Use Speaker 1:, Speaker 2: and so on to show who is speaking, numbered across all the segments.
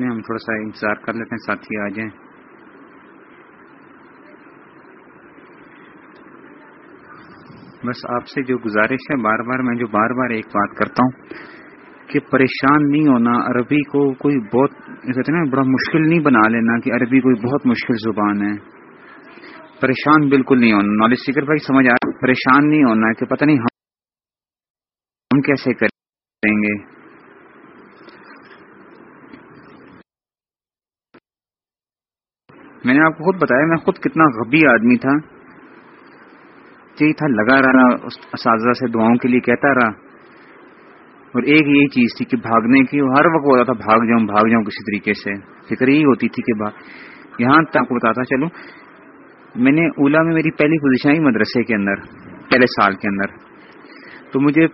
Speaker 1: لیں ہم تھوڑا سا انتظار کر لیتے ہیں، ساتھی آ جائیں۔ بس آپ سے جو گزارش ہے، بار بار میں جو بار بار ایک بات کرتا ہوں کہ پریشان نہیں ہونا، عربی کو کوئی بہت کہتے ہیں نا بڑا مشکل نہیں بنا لینا کہ عربی کوئی بہت مشکل زبان ہے۔ پریشان بالکل نہیں ہونا نالج سیکر بھائی سمجھ آ پریشان نہیں ہونا کہ پتہ نہیں ہم کیسے کریں گے۔ میں نے آپ کو خود بتایا، میں خود کتنا غبی آدمی تھا۔ یہی تھا، لگا رہا اساتذہ سے دعاؤں کے لیے کہتا رہا۔ اور ایک یہی چیز تھی کہ بھاگنے کی ہر وقت ہوتا تھا، بھاگ جاؤں بھاگ جاؤں کسی طریقے سے۔ فکر یہی ہوتی تھی کہ یہاں تک کو بتاتا چلوں، میں نے اولا میں میری پہلی پوزیشن آئی مدرسے کے اندر، پہلے سال کے اندر۔ تو مجھے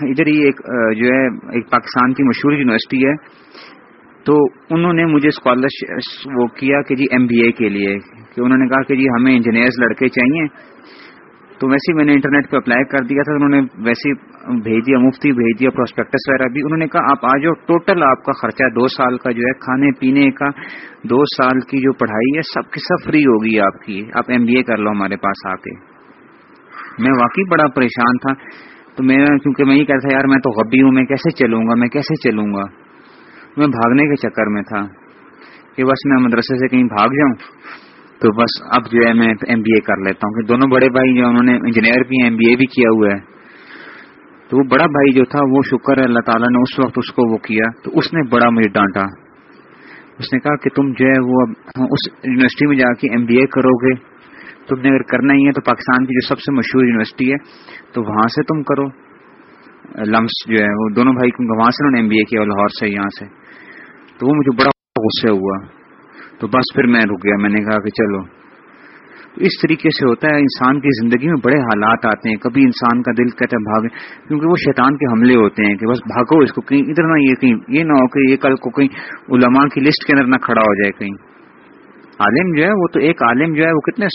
Speaker 1: ادھر ہی ایک، جو ہے، ایک پاکستان کی مشہور یونیورسٹی ہے۔ تو انہوں نے مجھے اسکالرشپ وہ کیا کہ جی ایم بی اے کے لیے، کہ انہوں نے کہا کہ جی ہمیں انجینئرز لڑکے چاہیے۔ تو ویسے ہی میں نے انٹرنیٹ پہ اپلائی کر دیا تھا انہوں نے ویسے بھیج دیا مفتی بھیج دیا پروسپیکٹس وغیرہ بھی۔ انہوں نے کہا، آپ آ جاؤ ٹوٹل آپ کا خرچہ دو سال کا جو ہے، کھانے پینے کا دو سال کی جو پڑھائی ہے، سب کی سب فری ہوگی آپ کی۔ آپ ایم بی اے کر لو ہمارے پاس آ کے۔ میں واقعی بڑا پریشان تھا۔ تو میں، کیونکہ میں یہ کہتا تھا، یار میں تو غبی ہوں، میں کیسے چلوں گا، میں کیسے چلوں گا؟ میں بھاگنے کے چکر میں تھا کہ بس میں مدرسے سے کہیں بھاگ جاؤں تو بس اب جو ہے میں ایم بی اے کر لیتا ہوں کہ دونوں بڑے بھائی جو انہوں نے انجینئر بھی ایم بی اے بھی کیا ہوا ہے۔ تو وہ بڑا بھائی جو تھا، وہ شکر ہے، اللہ تعالیٰ نے اس وقت اس کو وہ کیا۔ تو اس نے بڑا مجھے ڈانٹا۔ اس نے کہا کہ تم جو ہے وہ ہاں، اس یونیورسٹی میں جا کے ایم بی اے کرو گے۔ تم نے اگر کرنا ہی ہے تو پاکستان کی جو سب سے مشہور یونیورسٹی ہے، تو وہاں سے تم کرو۔ لمس جو ہے، وہ دونوں بھائی وہاں سے انہوں نے ایم بی اے کیا لاہور سے یہاں سے۔ تو وہ مجھے بڑا غصے ہوا۔ تو بس پھر میں رک گیا۔ میں نے کہا کہ چلو۔ اس طریقے سے ہوتا ہے، انسان کی زندگی میں بڑے حالات آتے ہیں۔ کبھی انسان کا دل کہتا ہے بھاگے، کیونکہ وہ شیطان کے حملے ہوتے ہیں کہ بس بھاگو اس کو۔ کہیں ادھر نہ یہ کہیں، یہ نہ ہو کہ یہ کل کو کہیں علماء کی لسٹ کے اندر نہ کھڑا ہو جائے کہیں۔ عالم جو ہے، وہ تو ایک عالم جو ہے، وہ کتنے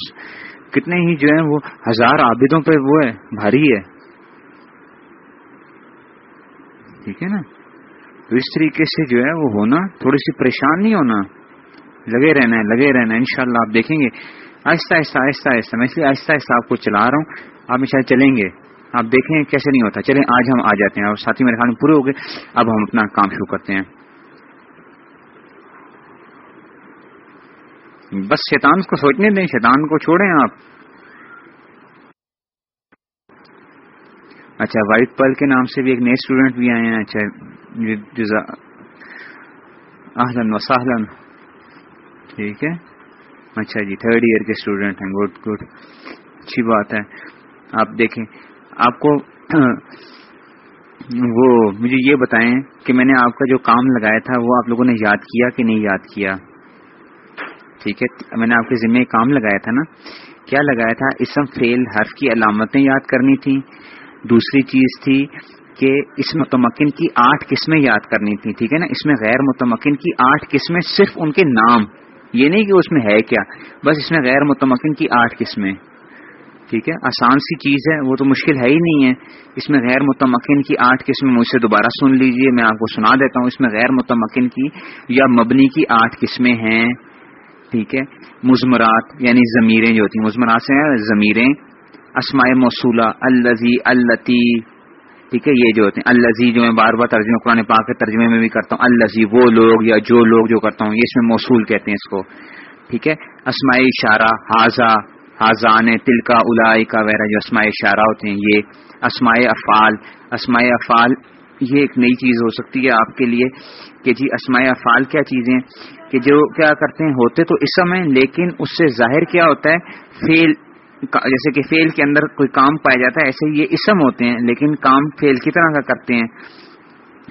Speaker 1: کتنے ہی جو ہے وہ ہزار عابدوں پہ وہ ہے، بھاری ہے۔ ٹھیک ہے نا؟ تو اس طریقے سے جو ہے وہ ہونا، تھوڑی سی پریشان نہیں ہونا، لگے رہنا ہے، لگے رہنا ہے، انشاءاللہ آپ دیکھیں گے۔ آہستہ آہستہ آہستہ آہستہ، میں اس لیے آہستہ آہستہ آپ کو چلا رہا ہوں۔ آپ شاید چلیں گے۔ آپ دیکھیں کیسے نہیں ہوتا۔ چلیں، آج ہم آ جاتے ہیں۔ اور ساتھی میرے خیال میں پورے ہو گئے۔ اب ہم اپنا کام شروع کرتے ہیں۔ بس شیطان کو سوچنے دیں، شیطان کو چھوڑیں آپ۔ اچھا وائٹ پل کے نام سے بھی ایک نئے اسٹوڈنٹ بھی آئے ہیں۔ اچھا اہلن وسہلن ٹھیک ہے؟ اچھا جی تھرڈ ایئر کے اسٹوڈینٹ ہیں گڈ گڈ اچھی بات ہے۔ آپ دیکھیں، آپ کو وہ مجھے یہ بتائیں کہ میں نے آپ کا جو کام لگایا تھا، وہ آپ لوگوں نے یاد کیا کہ نہیں یاد کیا؟ ٹھیک ہے؟ میں نے آپ کے ذمہ کام لگایا تھا نا۔ کیا لگایا تھا؟ اسم فیل حرف کی علامتیں یاد کرنی تھی۔ دوسری چیز تھی کہ اس متمکن کی آٹھ قسمیں یاد کرنی تھی، ٹھیک ہے نا؟ اس میں غیر متمکن کی آٹھ قسمیں صرف ان کے نام، یہ نہیں کہ اس میں ہے کیا، بس اس میں غیر متمکن کی آٹھ قسمیں، ٹھیک ہے؟ آسان سی چیز ہے، وہ تو مشکل ہے ہی نہیں ہے۔ اس میں غیر متمکن کی آٹھ قسمیں مجھ سے دوبارہ سن لیجیے، میں آپ کو سنا دیتا ہوں۔ اس میں غیر متمکن کی یا مبنی کی آٹھ قسمیں ہیں، ٹھیک ہے؟ مزمرات یعنی ضمیریں جو ہوتی ہیں مزمرات سے ضمیریں۔ اسماء موصولہ الزی التی ٹھیک ہے، یہ جو ہوتے ہیں الزی جو میں بار بار ترجمہ قرآن پاک کے ترجمے میں بھی کرتا ہوں الزی وہ لوگ یا جو لوگ جو کرتا ہوں، یہ اس میں موصول کہتے ہیں اس کو، ٹھیک ہے؟ اسماعی اشارہ حاضہ حاضان تلکا الائی کا وغیرہ جو اسماعی اشارہ ہوتے ہیں، یہ اسماء افعال اسماء افعال، یہ ایک نئی چیز ہو سکتی ہے آپ کے لیے کہ جی اسماء افعال کیا چیزیں کہ جو کیا کرتے ہیں، ہوتے تو اس سمے، لیکن اس سے ظاہر کیا ہوتا ہے فیل جیسے کہ فیل کے اندر کوئی کام پایا جاتا ہے، ایسے یہ اسم ہوتے ہیں، لیکن کام فیل کی طرح کا کرتے ہیں۔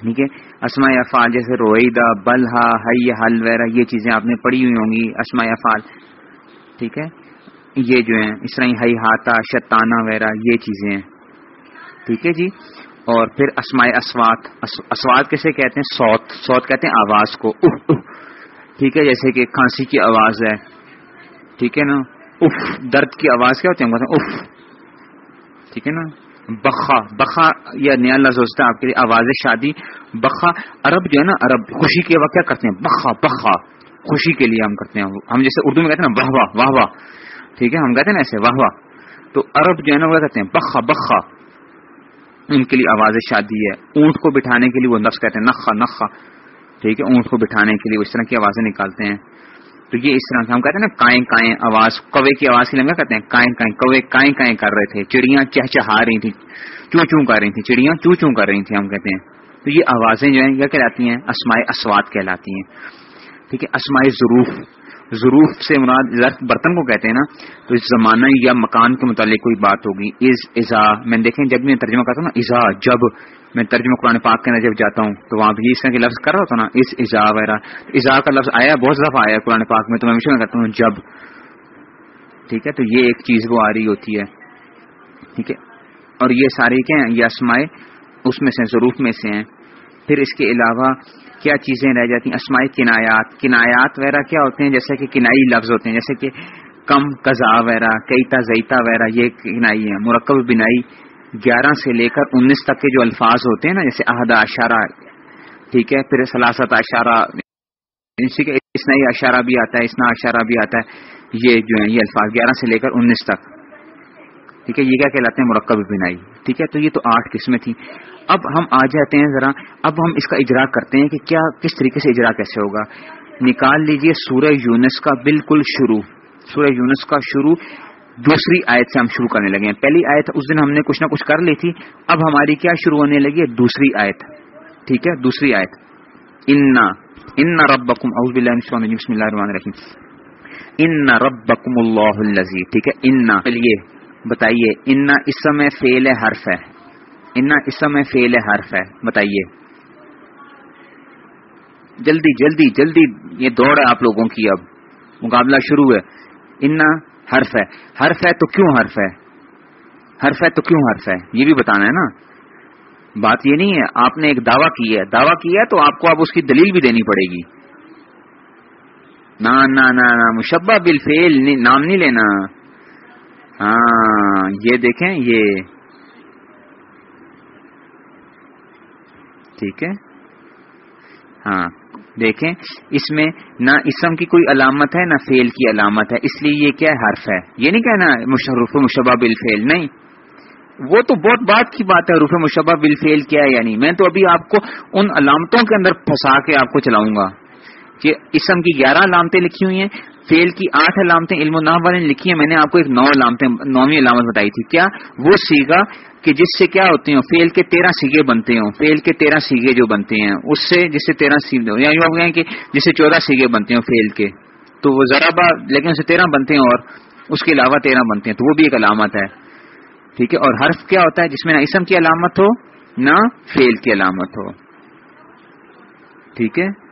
Speaker 1: ٹھیک ہے؟ اسماء افعال جیسے رویدہ بلحا ہئی حل وغیرہ یہ چیزیں آپ نے پڑھی ہوئی ہوں گی، اسماء افعال ٹھیک ہے؟ یہ جو ہیں، اس طرح ہئی ہاتھا شتانہ وغیرہ یہ چیزیں ہیں۔ ٹھیک ہے جی؟ اور پھر اسماء اسوات اسوات کیسے کہتے ہیں؟ سوت سوت کہتے ہیں آواز کو۔ ٹھیک ہے؟ جیسے کہ کھانسی کی آواز ہے۔ ٹھیک ہے نا؟ اف درد کی آواز کیا ہوتی ہے؟ اف ٹھیک ہے نا؟ بخا بخا یا نیا لفظ ہوتا ہے آپ کے لیے آواز شادی۔ بخا، عرب جو ہے نا، عرب، خوشی کے وقت کیا کرتے ہیں؟ بخا بخا۔ خوشی کے لیے ہم کرتے ہیں۔ ہم جیسے اردو میں کہتے ہیں نا واہ واہ واہ واہ ٹھیک ہے؟ ہم کہتے ہیں نا ایسے واہ واہ تو عرب جو ہے نا، وہ کہتے ہیں؟ بخا بخا۔ ان کے لیے آواز شادی ہے۔ اونٹ کو بٹھانے کے لیے وہ نفس کہتے ہیں، نخا نخا۔ ٹھیک ہے؟ اونٹ کو بٹھانے کے لیے اس طرح کی آوازیں نکالتے ہیں۔ تو یہ اس طرح سے ہم کہتے ہیں نا، کائیں کائیں آواز، کوے کی آواز کے لیے کہتے ہیں، کائیں کائیں کوے، کائیں کائیں کر رہے تھے، چڑیاں چہچہا رہی تھی چوں چوں کر رہی تھی چڑیاں چوں چوں کر رہی تھی ہم کہتے ہیں۔ تو یہ آوازیں جو ہیں، یہ کہلاتی ہیں اسمائے اسواد کہلاتی ہیں۔ ٹھیک ہے اسمائے ضرور ضرور سے مراد برتن کو کہتے ہیں نا، تو اس زمانہ یا مکان کے متعلق کوئی بات ہوگی۔ از ازا میں دیکھیں جب میں ترجمہ کرتا ہوں نا ازا جب میں ترجمہ قرآن پاک کے اندر جب جاتا ہوں، تو وہاں بھی اس طرح کے لفظ کر رہا ہوتا نا، اس ازا وغیرہ۔ ازا کا لفظ آیا، بہت دفعہ آیا قرآن پاک میں، تو میں ہمیشہ کہتا ہوں، جب۔ ٹھیک ہے؟ تو یہ ایک چیز وہ آ رہی ہوتی ہے۔ ٹھیک ہے؟ اور یہ ساری کیا ہیں؟ یہ اسمائے اس میں سے ضرور میں سے ہیں۔ پھر اس کے علاوہ کیا چیزیں رہ جاتی ہیں؟ اسماعی کنایات۔ کنایات وغیرہ کیا ہوتے ہیں؟ جیسے کہ کنائی لفظ ہوتے ہیں، جیسے کہ کم قزا وغیرہ کئیتا زیتا وغیرہ، یہ کنائی ہے، مرکب بنائی۔ گیارہ سے لے کر انیس تک کے جو الفاظ ہوتے ہیں نا، جیسے عہدہ اشارہ ٹھیک ہے، پھر سلاست اشارہ اسنا اشارہ بھی آتا ہے اسنا اشارہ بھی آتا ہے، یہ جو ہے یہ الفاظ گیارہ سے لے کر انیس تک۔ ٹھیک ہے، یہ کیا کہلاتے ہیں؟ مرکب بنائی۔ ٹھیک ہے، تو یہ تو آٹھ قسمیں تھیں۔ اب ہم آ جاتے ہیں ذرا، اب ہم اس کا اجرا کرتے ہیں کہ کیا، کس طریقے سے اجرا کیسے ہوگا۔ نکال لیجیے سورہ یونس کا بالکل شروع۔ سورہ یونس کا شروع دوسری آیت سے ہم شروع کرنے لگے ہیں۔ پہلی آیت، اس دن ہم نے کچھ نہ کچھ کر لی تھی، اب ہماری کیا شروع ہونے لگی ہے؟ دوسری آیت۔ ٹھیک ہے؟ دوسری آیت۔ ان ان ربکم، اعوذ باللہ من الشیطان بسم اللہ الرحمن الرحیم۔ ان ربکم اللہ الذی ٹھیک ہے؟ ان۔ چلیے، بتائیے، ان اس میں فعل حرف ہے؟ انا اسم فیل حرف ہے؟ بتائیے۔ جلدی جلدی جلدی، یہ دوڑ ہے آپ لوگوں کی اب۔ مقابلہ شروع ہے۔ انا حرف ہے. حرف ہے تو کیوں حرف ہے؟ حرف ہے تو کیوں حرف ہے؟ یہ بھی بتانا ہے نا؟ بات یہ نہیں ہے، آپ نے ایک دعویٰ کی ہے. دعویٰ کیا ہے تو آپ کو اب اس کی دلیل بھی دینی پڑے گی. نہ مشبہ بل فیل نام نہیں لینا. ہاں یہ دیکھیں، یہ. ٹھیک ہے؟ ہاں. دیکھیں، اس میں نہ اسم کی کوئی علامت ہے، نہ فیل کی علامت ہے، اس لیے یہ کیا حرف ہے؟ یہ نہیں کہنا مشرف مشبہ بل فیل نہیں۔ وہ تو بہت بات کی بات ہے روف مشبہ بل فیل کیا ہے یعنی میں تو ابھی آپ کو ان علامتوں کے اندر پھنسا کے آپ کو چلاؤں گا کہ اسم کی گیارہ علامتیں لکھی ہوئی ہیں فیل کی آٹھ علامتیں علم و نام والے نے لکھی ہیں، میں نے آپ کو ایک نو علامتیں نویں علامت بتائی تھی۔ کیا وہ سیگا کہ جس سے کیا ہوتے ہیں؟ فیل کے تیرہ سیگے بنتے ہوں فیل کے تیرہ سیگے جو بنتے ہیں، اس سے جس سے تیرہ سیگے یا یوں یعنی کہ جس سے چودہ سیگے بنتے ہیں فیل کے۔ تو وہ ذرا با، لیکن اسے تیرہ بنتے ہیں اور اس کے علاوہ تیرہ بنتے ہیں۔ تو وہ بھی ایک علامت ہے۔ ٹھیک ہے؟ اور حرف کیا ہوتا ہے؟ جس میں نہ اسم کی علامت ہو، نہ فیل کی علامت ہو۔ ٹھیک ہے؟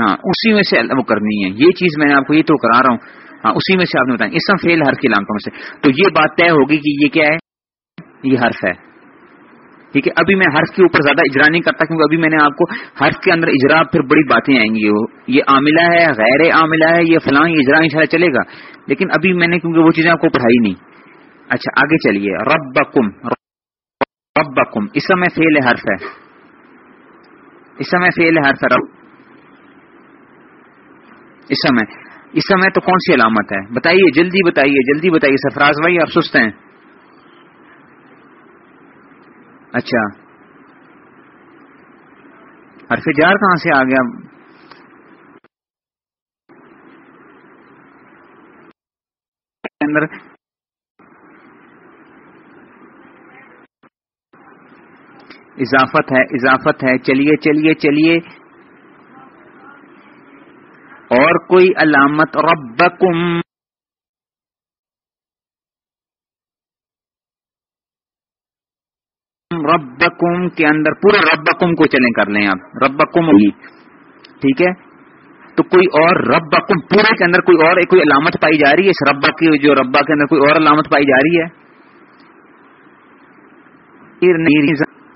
Speaker 1: ہاں اسی میں سے وہ کرنی ہے۔ یہ چیز میں نے آپ کو یہ تو کرا رہا ہوں۔ ہاں اسی میں سے آپ نے بتایا۔ اسم فیل حرف کی علامتوں میں سے۔ تو یہ بات طے ہوگی کہ یہ کیا ہے؟ یہ حرف ہے۔ ٹھیک ہے، ابھی میں حرف کے اوپر زیادہ اجرا نہیں کرتا کیونکہ ابھی میں نے آپ کو حرف کے اندر اجرا پھر بڑی باتیں آئیں گی۔ یہ عاملہ ہے، غیر عاملہ ہے، یہ فلاں یہ اجرا ان چلے گا۔ لیکن ابھی میں نے کیونکہ وہ چیزیں آپ کو پڑھائی نہیں۔ اچھا آگے چلیے۔ رب بکم رب بکم اس میں فیل حرف ہے۔ اس میں فیل حرف ہے۔ رب اس سمے۔ اس سمے تو کون سی علامت ہے؟ بتائیے، جلدی بتائیے جلدی بتائیے سفراز بھائی، آپ سست ہیں؟ اچھا۔ حرف جار کہاں سے آ گیا؟ اندر اضافت ہے اضافت ہے۔ چلیے چلیے چلیے۔ اور کوئی علامت ربکم ربکم کے اندر پورے ربکم کو چلیں کر لیں آپ، ربکم ہوگی ٹھیک ہے؟ تو کوئی اور ربکم، پورے کے اندر کوئی اور کوئی علامت پائی جا رہی ہے؟ اس ربا کی، جو ربا کے اندر کوئی اور علامت پائی جا رہی ہے؟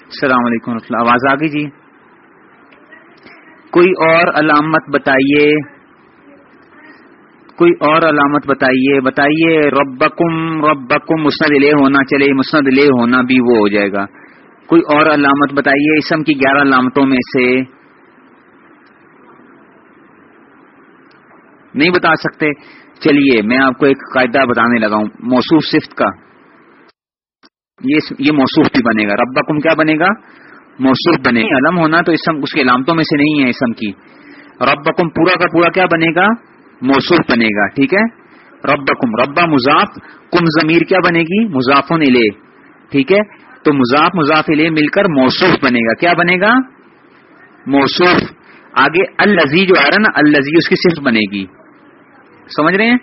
Speaker 1: السلام علیکم آواز آ گئی جی؟ کوئی اور علامت بتائیے؟ کوئی اور علامت بتائیے؟ بتائیے ربکم ربکم مسند لے ہونا چلے مسند لے ہونا بھی وہ ہو جائے گا۔ کوئی اور علامت بتائیے اسم کی گیارہ علامتوں میں سے؟ نہیں بتا سکتے۔ چلیے، میں آپ کو ایک قاعدہ بتانے لگا ہوں، موصوف صفت کا۔ یہ موصوف بھی بنے گا۔ ربکم کیا بنے گا؟ موصوف بنے گا۔ علم ہونا تو اسم اس کی علامتوں میں سے نہیں ہے اسم کی۔ ربکم پورا کا پورا کیا بنے گا؟ موصوف بنے گا، ٹھیک ہے؟ ربکم ربا مضاف، کم ضمیر کیا بنے گی؟ مضاف الے ٹھیک ہے؟ تو مضاف مضاف الے مل کر موصوف بنے گا، کیا بنے گا؟ موصوف۔ آگے الزی جو آ رہا نا الزی اس کی صرف بنے گی۔ سمجھ رہے ہیں؟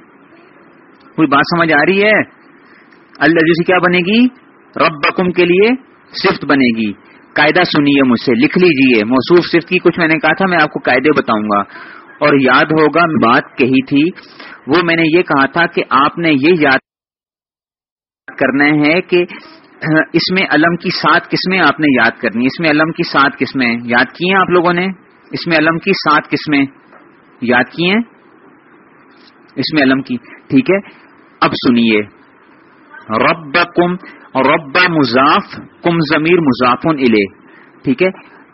Speaker 1: کوئی بات سمجھ آ رہی ہے؟ اللہ سے کیا بنے گی؟ رب بکم کے لیے صفت بنے گی۔ قاعدہ سنیے مجھ سے، لکھ لیجیے۔ موصوف صفت کی کچھ میں نے کہا تھا، میں آپ کو قاعدے بتاؤں گا۔ اور یاد ہوگا بات کہی تھی، وہ میں نے یہ کہا تھا کہ آپ نے یہ یاد کرنا ہے کہ، اس میں علم کی سات قسمیں آپ نے یاد کرنی اس میں علم کی سات قسمیں یاد کی ہیں آپ لوگوں نے؟ اس میں علم کی سات قسمیں یاد کی ہیں؟ اس میں علم کی، ٹھیک ہے؟ اب سنیے۔ رب کم رب مضاف، کم ضمیر مضافن الے ٹھیک ہے؟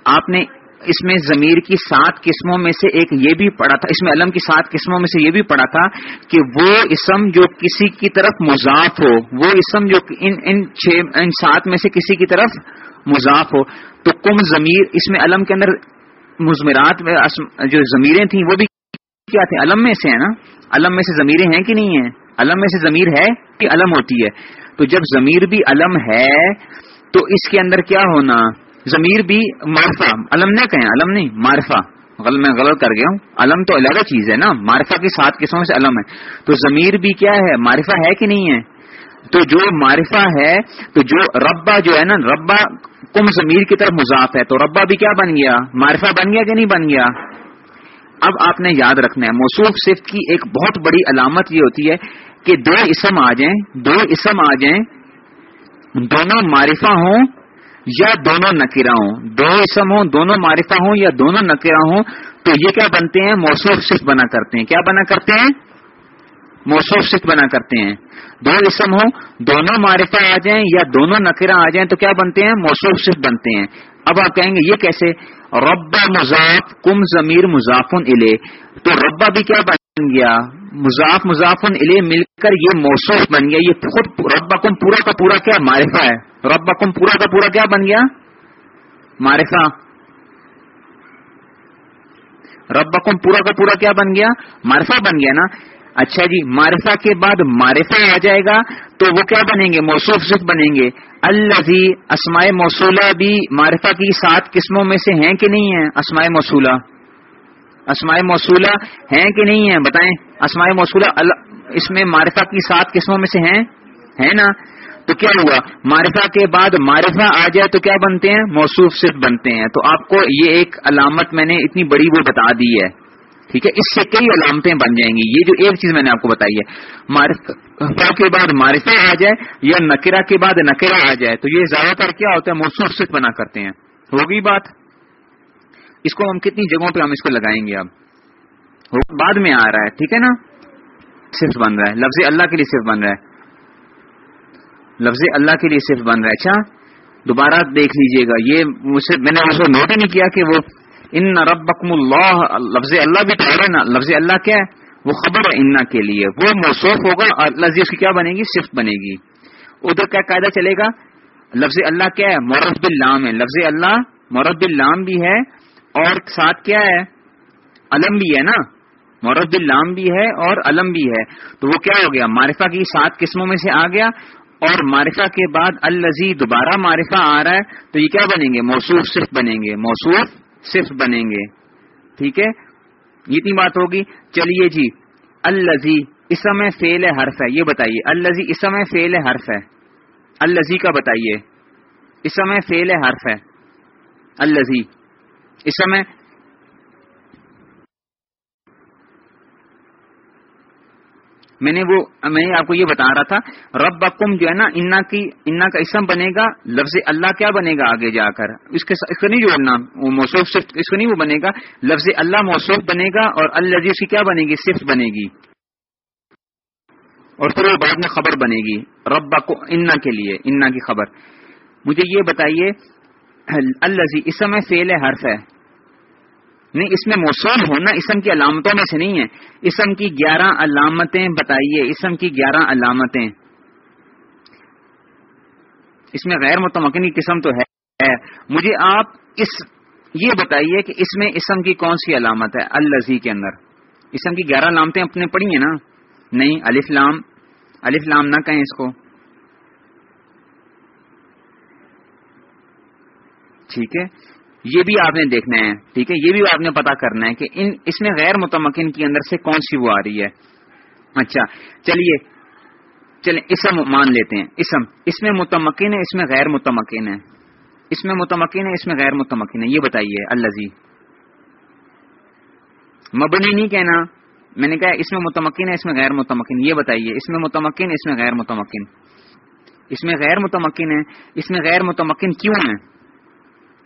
Speaker 1: آپ نے اس میں ضمیر کی سات قسموں میں سے ایک یہ بھی پڑھا تھا، اس میں علم کی سات قسموں میں سے یہ بھی پڑھا تھا کہ وہ اسم جو کسی کی طرف مضاف ہو، وہ اسم جو ان ان چھ، ان سات میں سے کسی کی طرف مضاف ہو۔ تو کم ضمیر، اس میں علم کے اندر مزمرات جو ضمیریں تھیں، وہ بھی کیا تھے علم میں سے ہے نا؟ علم میں سے ضمیریں ہیں کہ نہیں ہیں؟ علم میں سے ضمیر ہے کہ علم ہوتی ہے۔ تو جب ضمیر بھی علم ہے، تو اس کے اندر کیا ہونا؟ ضمیر بھی معرفہ، علم نہ کہیں، علم نہیں، معرفہ۔ غل میں غلط کر گیا ہوں۔ علم تو الگ چیز ہے نا، معرفہ کی سات قسموں سے علم ہے۔ تو ضمیر بھی کیا ہے، معرفہ ہے کہ نہیں ہے؟ تو جو معرفہ ہے، تو جو ربا جو ہے نا، ربا کم ضمیر کی طرف مضاف ہے۔ تو ربا بھی کیا بن گیا؟ معرفہ بن گیا کہ نہیں بن گیا؟ اب آپ نے یاد رکھنا ہے، موصوف صفت کی ایک بہت بڑی علامت یہ ہوتی ہے کہ دو اسم آ جائیں، دو اسم آ جائیں، دونوں معرفہ ہوں یا دونوں نکیرا ہوں، دو اسم ہوں، دونوں معرفہ ہوں یا دونوں نکیرا ہوں، تو یہ کیا بنتے ہیں؟ موصوف صفت بنا کرتے ہیں۔ کیا بنا کرتے ہیں؟ موصوف صفت بنا کرتے ہیں۔ دو اسم ہوں، دونوں معرفہ آ جائیں یا دونوں نکیرا آ جائیں، تو کیا بنتے ہیں؟ موصوف صفت بنتے ہیں۔ اب آپ کہیں گے، یہ کیسے؟ ربا مضاف کم ضمیر مضافن الے تو ربا بھی کیا بن گیا؟ مضاف مضافن الے مل کر یہ موصوف بن گیا۔ یہ خود ربا کم پورا کا پورا کیا معرفہ ہے؟ ربا کم پورا کا پورا کیا بن گیا؟ معرفہ۔ ربا پورا کا پورا کیا بن گیا؟ معرفہ بن گیا نا؟ اچھا جی معرفہ کے بعد معرفہ آ جائے گا تو وہ کیا بنیں گے؟ موصوف صرف بنیں گے۔ الزی اسماء موصولہ بھی معرفہ کی سات قسموں میں سے ہیں کہ نہیں ہیں؟ اسماء موصولہ۔ اسماء موصولہ ہیں کہ نہیں ہیں؟ بتائیں۔ اسماء موصولہ اس میں معرفہ کی سات قسموں میں سے ہیں؟ ہے نا؟ تو کیا ہوا؟ معرفہ کے بعد معرفہ آ جائے تو کیا بنتے ہیں؟ موصوف صرف بنتے ہیں۔ تو آپ کو یہ ایک علامت میں نے اتنی بڑی وہ بتا دی ہے۔ ٹھیک ہے؟ اس سے کئی علامتیں بن جائیں گی۔ یہ جو ایک چیز میں نے آپ کو بتائی ہے، معرفہ کے بعد معرفہ آ جائے یا نکرا کے بعد نکرا آ جائے، تو یہ زیادہ تر کیا ہوتا ہے؟ موصوف صرف بنا کرتے ہیں۔ ہوگی بات؟ اس کو ہم کتنی جگہوں پہ ہم اس کو لگائیں گے اب؟ بعد میں آ رہا ہے، ٹھیک ہے نا؟ صرف بن رہا ہے، لفظ اللہ کے لیے صرف بن رہا ہے۔ لفظ اللہ کے لیے صرف بن رہا ہے۔ اچھا دوبارہ دیکھ لیجیے گا۔ یہ میں نے اس کو نوٹ ہی نہیں کیا کہ وہ ان ربکم اللہ لفظ اللہ بھی تو ہے نا۔ لفظ اللہ کیا ہے؟ وہ خبر ہے انا کے لیے۔ وہ موصوف ہوگا اور لفظ اس کی کیا بنے گی؟ صفت بنے گی۔ ادھر کیا قاعدہ چلے گا؟ لفظ اللہ کیا ہے؟ مورب اللام ہے۔ لفظ اللہ مورب اللام بھی ہے اور ساتھ کیا ہے؟ علم بھی ہے نا۔ مورب اللام بھی ہے اور علم بھی ہے۔ تو وہ کیا ہو گیا؟ معرفہ کی سات قسموں میں سے آ گیا اور معرفہ کے بعد الزی دوبارہ معرفہ آ رہا ہے، تو یہ کیا بنیں گے؟ موصوف صرف بنیں گے۔ موصوف صرف بنیں گے۔ ٹھیک ہے؟ اتنی بات ہوگی۔ چلیے جی الزی اسم فیل حرف ہے۔ یہ بتائیے الزی اسم فیل حرف ہے؟ الزی کا بتائیے۔ اسم فیل حرف ہے۔ الزی اسم میں نے وہ میں آپ کو یہ بتا رہا تھا رب بکم جو ہے نا، انا کی انا کا اسم بنے گا، لفظ اللہ کیا بنے گا آگے جا کر؟ اس کے اس کو نہیں جوڑنا، وہ موصوف صرف اس کو نہیں وہ بنے گا، لفظ اللہ موصوف بنے گا اور اللہ اس کی کیا بنے گی؟ صرف بنے گی۔ اور پھر وہ بعد میں خبر بنے گی رب انا کے لیے، انا کی خبر۔ مجھے یہ بتائیے الزی اسم فیل حرف ہے نہیں، اس میں موصول ہونا اسم کی علامتوں میں سے نہیں ہے۔ اسم کی گیارہ علامتیں بتائیے، اسم کی گیارہ علامتیں۔ اس میں غیر متمکن قسم تو ہے۔ مجھے آپ اس، یہ بتائیے کہ اس میں اسم کی کون سی علامت ہے الزی کے اندر۔ اسم کی گیارہ علامتیں اپنے پڑھی ہیں نا؟ نہیں، الف لام۔ الف لام نہ کہیں اس کو۔ ٹھیک ہے۔ یہ بھی آپ نے دیکھنا ہے ٹھیک ہے یہ بھی آپ نے پتا کرنا ہے کہ ان اس میں غیر متمکن کے اندر سے کون سی وہ آ رہی ہے اچھا چلیے چلیں اسم مان لیتے ہیں اسم اس میں متمکن ہے اس میں غیر متمکن ہے اس میں متمکن ہے اس میں غیر متمکن ہے یہ بتائیے اللہ جی مبنی نہیں کہنا میں نے کہا اس میں متمکن ہے اس میں غیر متمکن یہ بتائیے اس میں متمکن اس میں غیر متمکن اس میں غیر متمکن ہے اس میں غیر متمکن کیوں ہے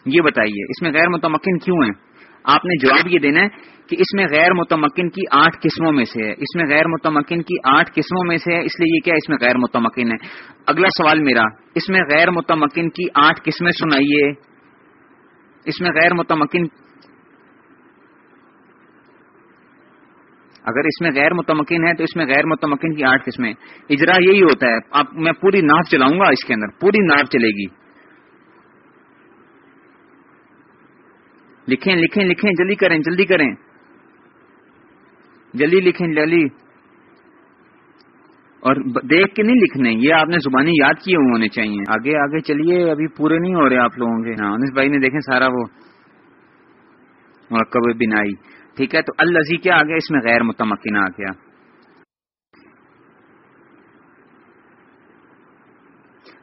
Speaker 1: یہ بتائیے، اس میں غیر متمکن کیوں ہے آپ نے جواب یہ دینا ہے کہ اس میں غیر متمکن کی آٹھ قسموں میں سے ہے۔ اس میں غیر متمکن کی آٹھ قسموں میں سے ہے، اس لیے یہ کیا اس میں غیر متمکن ہے؟ اگلا سوال میرا، اس میں غیر متمکن کی آٹھ قسمیں سنائیے۔ اس میں غیر متمکن اگر اس میں غیر متمکن ہے تو اس میں غیر متمکن کی آٹھ قسمیں۔ اجرا یہی ہوتا ہے اب میں پوری ناف چلاؤں گا اس کے اندر، پوری ناف چلے گی۔ لکھیں لکھیں لکھیں، جلدی کریں جلدی کریں۔ جلدی لکھیں، جلدی۔ اور دیکھ کے نہیں لکھنے، یہ آپ نے زبانی یاد کیے ہونے چاہیے۔ آگے آگے چلیے، ابھی پورے نہیں ہو رہے آپ لوگوں کے۔ ہاں انس بھائی نے دیکھیں سارا وہ مرکب بنائی۔ ٹھیک ہے، تو الزی کیا آگے؟ اس میں غیر متمکن آ گیا۔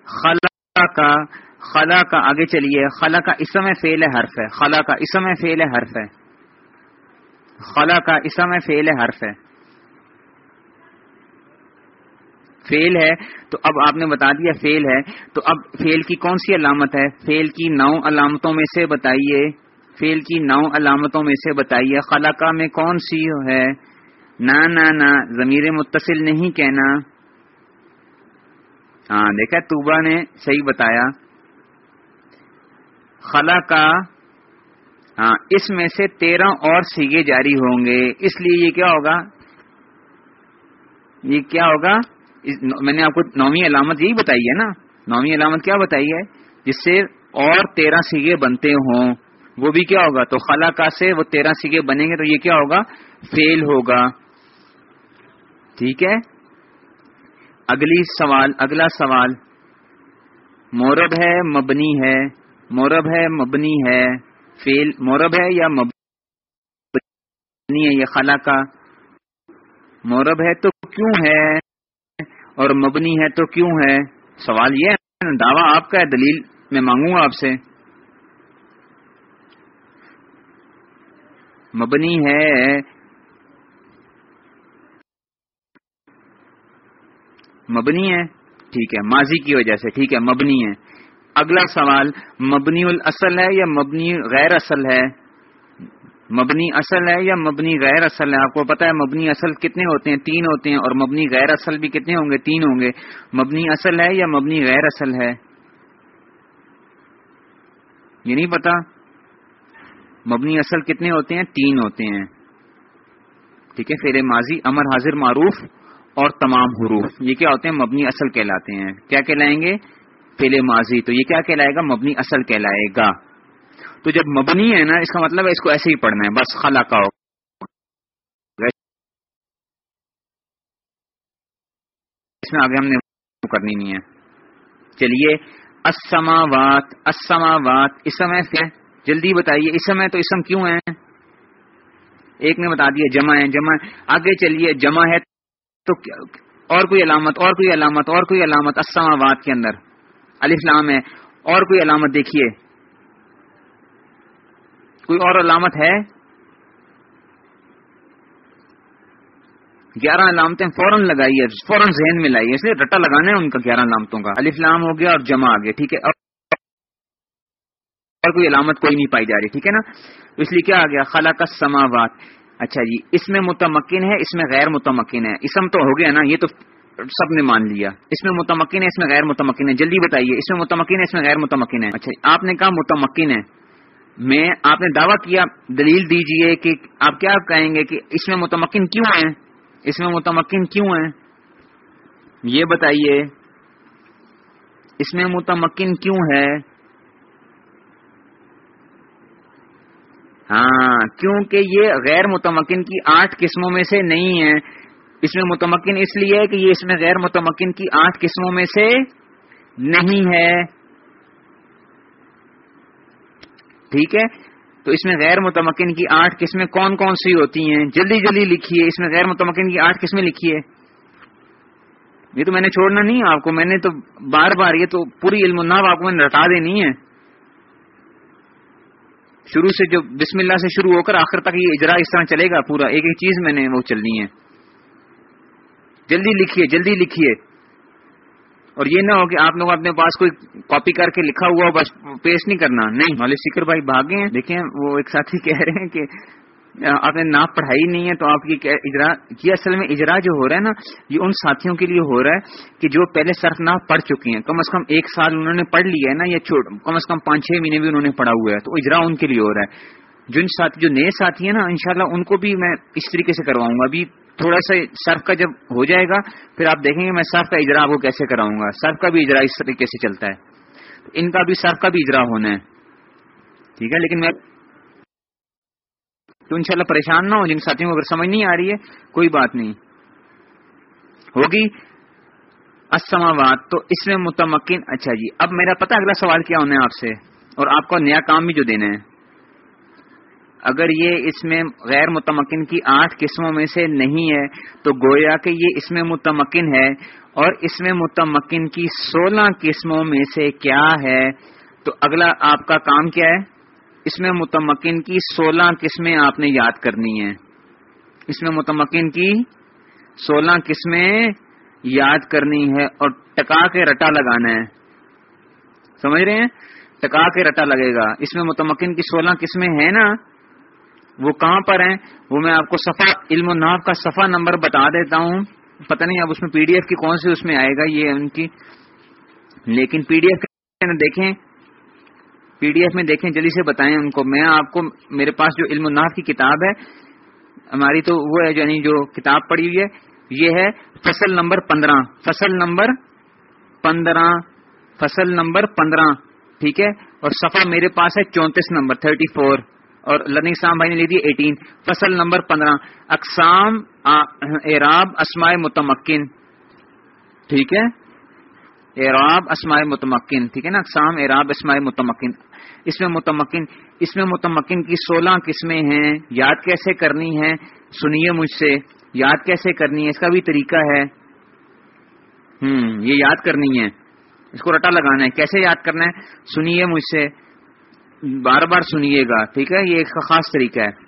Speaker 1: خلا کا خلا کا آگے چلیے۔ خلا کا اسم فیل حرف ہے۔ خلا کا اسم فیل حرف ہے۔ خلا کا اسم فیل حرف ہے۔ فیل ہے، تو اب آپ نے بتا دیا فیل ہے۔ تو اب فیل کی کون سی علامت ہے؟ فیل کی نو علامتوں میں سے بتائیے۔ فیل کی نو علامتوں میں سے بتائیے۔ خلا میں کون سی ہے؟ نہ نہ ضمیر متصل نہیں کہنا۔ ہاں دیکھا توبا نے صحیح بتایا۔ خلا کا ہاں اس میں سے تیرہ اور سیگے جاری ہوں گے۔ اس لیے یہ کیا ہوگا؟ یہ کیا ہوگا؟ میں نے آپ کو نویں علامت یہی بتائی ہے نا۔ نویں علامت کیا بتائی ہے؟ جس سے اور تیرہ سیگے بنتے ہوں۔ وہ بھی کیا ہوگا؟ تو خلا کا سے وہ تیرہ سیگے بنیں گے تو یہ کیا ہوگا؟ فیل ہوگا۔ ٹھیک ہے؟ اگلی سوال، اگلا سوال۔ مورب ہے، مبنی ہے۔ مورب ہے، مبنی ہے فیل مورب ہے یا مبنی ہے، یہ خلا کا مورب ہے تو کیوں ہے اور مبنی ہے تو کیوں ہے؟ سوال یہ ہے، دعویٰ آپ کا ہے، دلیل میں مانگوں گا آپ سے۔ مبنی ہے۔ مبنی ہے، ٹھیک ہے، ماضی کی وجہ سے، ٹھیک ہے، مبنی ہے۔ اگلا سوال، مبنی الاصل ہے یا مبنی غیر اصل ہے؟ مبنی اصل ہے یا مبنی غیر اصل ہے؟ آپ کو پتا ہے مبنی اصل کتنے ہوتے ہیں؟ تین ہوتے ہیں اور مبنی غیر اصل بھی کتنے ہوں گے؟ تین ہوں گے۔ مبنی اصل ہے یا مبنی غیر اصل ہے؟ یہ نہیں پتا مبنی اصل کتنے ہوتے ہیں؟ تین ہوتے ہیں۔ ٹھیک ہے فیر ماضی، امر حاضر معروف اور تمام حروف۔ یہ کیا ہوتے ہیں؟ مبنی اصل کہلاتے ہیں۔ کیا کہلائیں گے؟ فیل ماضی، تو یہ کیا کہلائے گا؟ مبنی اصل کہلائے گا۔ تو جب مبنی ہے نا، اس کا مطلب ہے اس کو ایسے ہی پڑھنا ہے، بس خلا کا اس میں آگے ہم نے کرنی نہیں ہے۔ چلیے اسماوات اسماوات اسم ہے جلدی بتائیے اسم ہے تو اسم کیوں ہے ایک نے بتا دیا، جمع ہے جمع آگے چلیے، جمع ہے تو اور کوئی علامت، اور کوئی علامت، اور کوئی علامت اسماوات کے اندر۔ الفلام ہے۔ اور کوئی علامت دیکھیے۔ کوئی اور علامت ہے؟ گیارہ علامتیں فوراً لگائیے فوراً ذہن میں لائیے اس لیے رٹا لگانا ہے ان کا گیارہ علامتوں کا۔ الفلام ہو گیا اور جمع آ گیا ٹھیک ہے۔ اور کوئی علامت کوئی نہیں پائی جا رہی، ٹھیک ہے نا؟ اس لیے کیا آ گیا؟ خلا کا سماوات اچھا جی اس میں متمکن ہے، اس میں غیر متمکن ہے۔ اسم تو ہو گیا نا، یہ تو سب نے مان لیا۔ اس میں متمکن ہے اس میں غیر متمکن ہے جلدی بتائیے، اس میں متمکن ہے اس میں غیر متمکن ہے اچھا آپ نے کہا متمکن ہے میں، آپ نے دعویٰ کیا، دلیل دیجیے کہ آپ کیا کہیں گے کہ اس میں متمکن کیوں ہیں؟ اس میں متمکن کیوں ہیں؟ یہ بتائیے، اس میں متمکن کیوں ہے؟ ہاں کیونکہ یہ غیر متمکن کی آٹھ قسموں میں سے نہیں ہے اس میں متمکن اس لیے کہ یہ اس میں غیر متمکن کی آٹھ قسموں میں سے نہیں ہے۔ ٹھیک ہے؟ تو اس میں غیر متمکن کی آٹھ قسمیں کون کون سی ہوتی ہیں؟ جلدی جلدی لکھیے، اس میں غیر متمکن کی آٹھ قسمیں لکھیے۔ یہ تو میں نے چھوڑنا نہیں آپ کو، میں نے تو بار بار یہ تو پوری علم الناب آپ کو میں نے رٹا دینی ہے۔ شروع سے جو بسم اللہ سے شروع ہو کر آخر تک یہ اجرا اس طرح چلے گا پورا، ایک ایک چیز میں نے وہ چلنی ہے۔ جلدی لکھیے جلدی لکھیے۔ اور یہ نہ ہو کہ آپ لوگ اپنے پاس کوئی کاپی کر کے لکھا ہوا بس پیش نہیں کرنا۔ نہیں مولوی سکر بھائی بھاگے ہیں۔ دیکھیں، وہ ایک ساتھی کہہ رہے ہیں کہ آپ نے ناپ پڑھائی نہیں ہے تو آپ کی اجرا یہ اصل میں اجرا جو ہو رہا ہے نا، یہ ان ساتھیوں کے لیے ہو رہا ہے کہ جو پہلے سرف ناپ پڑھ چکی ہیں۔ کم از کم ایک سال انہوں نے پڑھ لیا ہے نا، یا چھوٹ کم از کم پانچ چھ مہینے بھی انہوں نے پڑھا ہوا ہے۔ تو اجرا ان کے لیے ہو رہا ہے۔ جن ساتھی جو نئے ساتھی ہیں نا، انشاءاللہ ان کو بھی میں اس طریقے سے کرواؤں گا۔ ابھی تھوڑا سا سرف کا جب ہو جائے گا، پھر آپ دیکھیں گے میں سرف کا اجرا کو کیسے کراؤں گا۔ سرف کا بھی اجرا اس طریقے سے چلتا ہے۔ ان کا بھی سرف کا بھی اجرا ہونا ہے۔ ٹھیک ہے، لیکن میں تو انشاءاللہ پریشان نہ ہو جن ساتھیوں کو اگر سمجھ نہیں آ رہی ہے، کوئی بات نہیں۔ ہوگی؟ اسماوات تو اس میں متمکن۔ اچھا جی اب میرا پتا اگلا سوال کیا ہونا ہے آپ سے؟ اور آپ کو نیا کام بھی جو دینا ہے۔ اگر یہ اس میں غیر متمکن کی آٹھ قسموں میں سے نہیں ہے، تو گویا کہ یہ اس میں متمکن ہے اور اس میں متمکن کی سولہ قسموں میں سے کیا ہے؟ تو اگلا آپ کا کام کیا ہے؟ اس میں متمکن کی سولہ قسمیں آپ نے یاد کرنی ہیں۔ اس میں متمکن کی سولہ قسمیں یاد کرنی ہے اور ٹکا کے رٹا لگانا ہے۔ سمجھ رہے ہیں؟ ٹکا کے رٹا لگے گا۔ اس میں متمکن کی سولہ قسمیں ہیں نا؟ وہ کہاں پر ہیں؟ وہ میں آپ کو صفا علم و ناف کا صفا نمبر بتا دیتا ہوں۔ پتہ نہیں اب اس میں پی ڈی ایف کی کون سی اس میں آئے گا یہ ان کی۔ لیکن پی ڈی ایف دیکھیں۔ پی ڈی ایف میں دیکھیں، جلدی سے بتائیں ان کو۔ میں آپ کو، میرے پاس جو علم الناف کی کتاب ہے، ہماری تو وہ ہے یعنی جو کتاب پڑھی ہوئی ہے، یہ ہے فصل نمبر پندرہ۔ فصل نمبر پندرہ۔ فصل نمبر پندرہ۔ ٹھیک ہے؟ اور صفحہ میرے پاس ہے چونتیس نمبر، تھرٹی فور۔ اور لرننگ سام بھائی نے لی تھی ایٹین فصل نمبر پندرہ. اقسام اعراب اسماء متمکن. ٹھیک ہے؟ اعراب اسماء متمکن. ٹھیک ہے نا؟ اقسام اعراب اسماء متمکن. اس میں متمکن اس میں متمکن کی سولہ قسمیں ہیں. یاد کیسے کرنی ہے؟ سنیے مجھ سے. یاد کیسے کرنی ہے؟ اس کا بھی طریقہ ہے. ہوں یہ یاد کرنی ہے. اس کو رٹا لگانا ہے. کیسے یاد کرنا ہے؟ سنیے مجھ سے. بار بار سنیے گا، ٹھیک ہے؟ یہ ایک خاص طریقہ ہے۔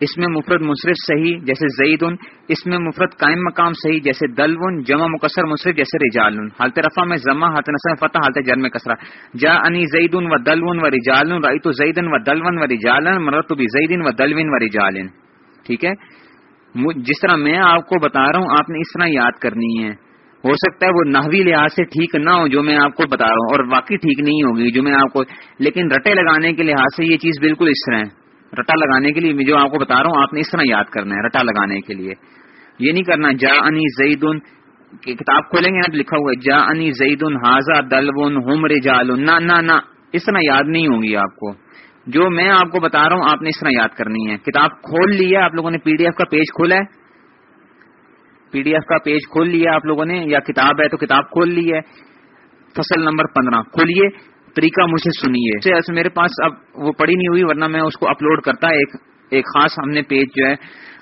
Speaker 1: اس میں مفرد مصرف صحیح جیسے زعید اس میں مفرد قائم مقام صحیح جیسے دلون، جمع مقصر مصرف جیسے رجال حالت رفا میں ضمہ، حالت نصر فتح، حالت جر میں کسرا جا انی زعید و دلون و رجال رائی تو و دلون و رجال مرت بھی زیدن و دلوین و رجال ٹھیک ہے؟ جس طرح میں آپ کو بتا رہا ہوں، آپ نے اس طرح یاد کرنی ہے۔ ہو سکتا ہے وہ نحوی لحاظ سے ٹھیک نہ ہو جو میں آپ کو بتا رہا ہوں، اور واقعی ٹھیک نہیں ہوگی جو میں آپ کو لیکن رٹے لگانے کے لحاظ سے یہ چیز بالکل اس طرح ہے۔ رٹا لگانے کے لیے میں جو آپ کو بتا رہا ہوں، آپ نے اس طرح یاد کرنا ہے، رٹا لگانے کے لیے۔ یہ نہیں کرنا جا انی زید کتاب کھولیں گے نا لکھا ہوا ہے جا انی زید ہاضا دلون ہم رجال نہ، اس طرح یاد نہیں ہوگی آپ کو۔ جو میں آپ کو بتا رہا ہوں، آپ نے اس طرح یاد کرنی ہے۔ کتاب کھول لی ہے، آپ لوگوں نے پی ڈی ایف کا پیج کھولا ہے۔ پی ڈی ایف کا پیج کھول لیا آپ لوگوں نے، یا کتاب ہے تو کتاب کھول لی ہے۔ فصل نمبر پندرہ، کھولیے، طریقہ مجھ سے سنیے جی، میرے پاس اب وہ پڑی نہیں ہوئی، ورنہ میں اس کو اپلوڈ کرتا، ایک ایک خاص ہم نے پیج جو ہے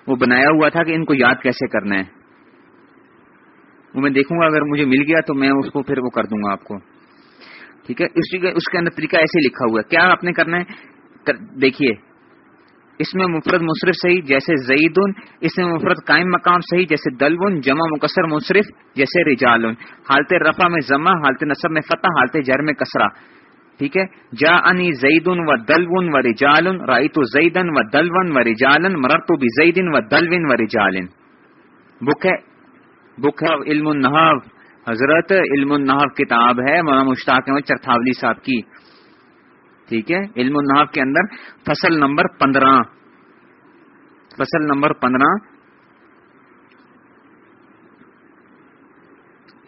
Speaker 1: وہ بنایا ہوا تھا کہ ان کو یاد کیسے کرنا ہے۔ وہ میں دیکھوں گا، اگر مجھے مل گیا تو میں اس کو پھر وہ کر دوں گا آپ کو۔ ٹھیک ہے؟ اس کے اندر طریقہ ایسے لکھا ہوا ہے۔ کیا آپ نے کرنا ہے؟ دیکھیے۔ اس میں مفرد مصرف صحیح، جیسے زعید اس میں مفرد قائم مقام صحیح، جیسے دلون، جمع مقصر مصرف، جیسے رجال حالت رفع میں ضمع حالت نصب میں فتح، حالت جر میں کسرہ۔ ٹھیک ہے؟ جا انی زید و دلون و رجالن رائی تو زیدن و دلون و رجالن مرتو بھی زیدن و دلون و رجالن۔ بک ہے؟ بک ہے علم النحف حضرت علم النحف کتاب ہے، مولانا مشتاق احمد چرتھاولی صاحب کی۔ ٹھیک ہے؟ علم النحف کے اندر فصل نمبر پندرہ۔ فصل نمبر پندرہ۔